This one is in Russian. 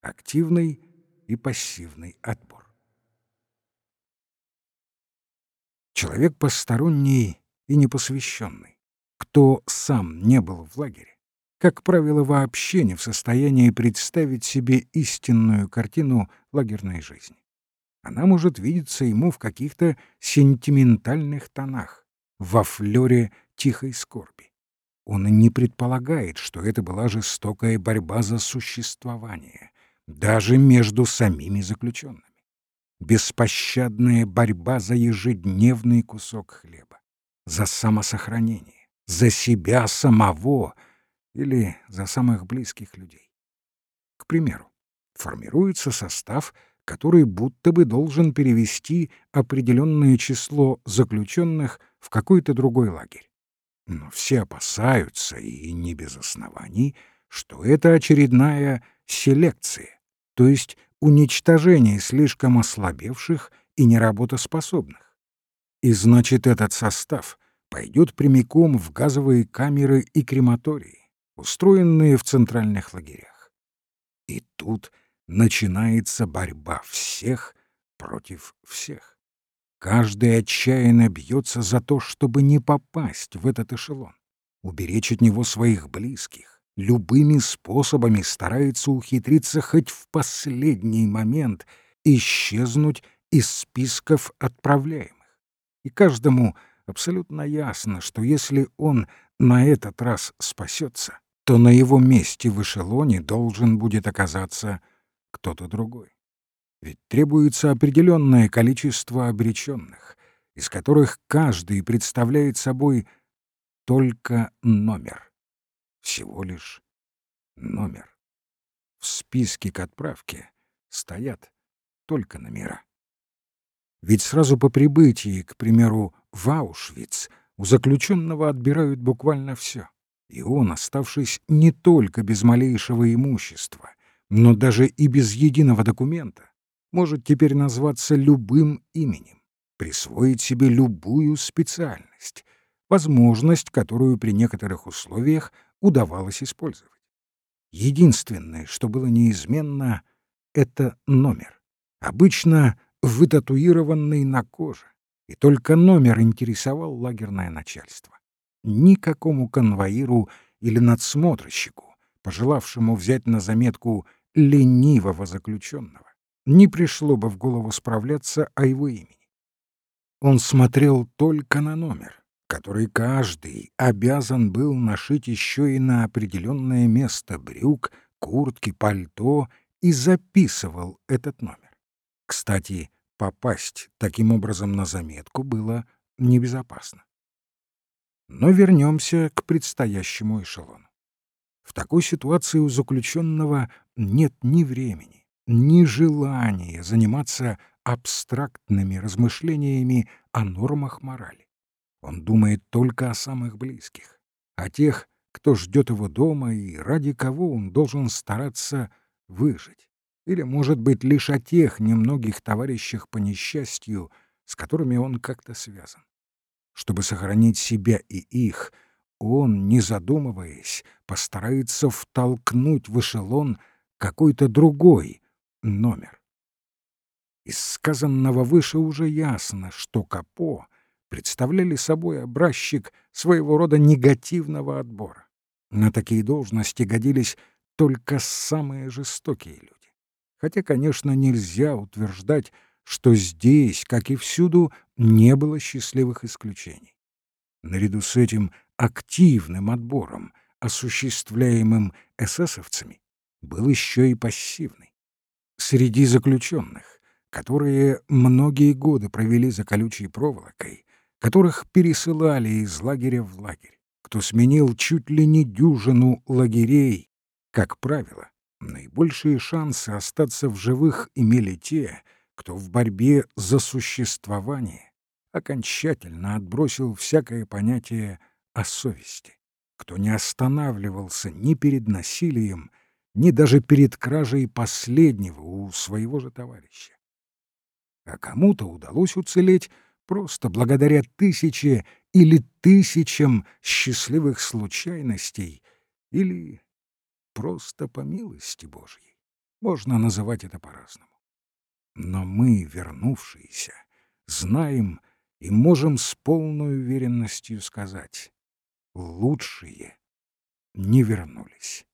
активный и пассивный отбор. Человек посторонний и непосвященный, кто сам не был в лагере, как правило, вообще не в состоянии представить себе истинную картину лагерной жизни. Она может видеться ему в каких-то сентиментальных тонах, во флёре тихой скорби. Он не предполагает, что это была жестокая борьба за существование, даже между самими заключенными. Беспощадная борьба за ежедневный кусок хлеба, за самосохранение, за себя самого — или за самых близких людей. К примеру, формируется состав, который будто бы должен перевести определенное число заключенных в какой-то другой лагерь. Но все опасаются, и не без оснований, что это очередная селекция, то есть уничтожение слишком ослабевших и неработоспособных. И значит, этот состав пойдет прямиком в газовые камеры и крематории устроенные в центральных лагерях. И тут начинается борьба всех против всех. Каждый отчаянно бьется за то, чтобы не попасть в этот эшелон, уберечь от него своих близких, любыми способами старается ухитриться хоть в последний момент исчезнуть из списков отправляемых. И каждому абсолютно ясно, что если он на этот раз спасется, то на его месте в эшелоне должен будет оказаться кто-то другой. Ведь требуется определенное количество обреченных, из которых каждый представляет собой только номер. Всего лишь номер. В списке к отправке стоят только номера. Ведь сразу по прибытии, к примеру, в Аушвиц, у заключенного отбирают буквально все и он, оставшись не только без малейшего имущества, но даже и без единого документа, может теперь назваться любым именем, присвоить себе любую специальность, возможность, которую при некоторых условиях удавалось использовать. Единственное, что было неизменно, — это номер, обычно вытатуированный на коже, и только номер интересовал лагерное начальство никакому конвоиру или надсмотрщику, пожелавшему взять на заметку ленивого заключенного, не пришло бы в голову справляться о его имени. Он смотрел только на номер, который каждый обязан был нашить еще и на определенное место брюк, куртки, пальто и записывал этот номер. Кстати, попасть таким образом на заметку было небезопасно. Но вернемся к предстоящему эшелону. В такой ситуации у заключенного нет ни времени, ни желания заниматься абстрактными размышлениями о нормах морали. Он думает только о самых близких, о тех, кто ждет его дома и ради кого он должен стараться выжить. Или, может быть, лишь о тех немногих товарищах по несчастью, с которыми он как-то связан. Чтобы сохранить себя и их, он, не задумываясь, постарается втолкнуть в эшелон какой-то другой номер. Из сказанного выше уже ясно, что Капо представляли собой образчик своего рода негативного отбора. На такие должности годились только самые жестокие люди. Хотя, конечно, нельзя утверждать, что здесь, как и всюду, не было счастливых исключений. Наряду с этим активным отбором, осуществляемым эсэсовцами, был еще и пассивный. Среди заключенных, которые многие годы провели за колючей проволокой, которых пересылали из лагеря в лагерь, кто сменил чуть ли не дюжину лагерей, как правило, наибольшие шансы остаться в живых имели те, кто в борьбе за существование окончательно отбросил всякое понятие о совести, кто не останавливался ни перед насилием, ни даже перед кражей последнего у своего же товарища. А кому-то удалось уцелеть просто благодаря тысяче или тысячам счастливых случайностей или просто по милости Божьей. Можно называть это по-разному. Но мы, вернувшиеся, знаем и можем с полной уверенностью сказать — лучшие не вернулись.